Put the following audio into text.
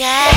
Yeah.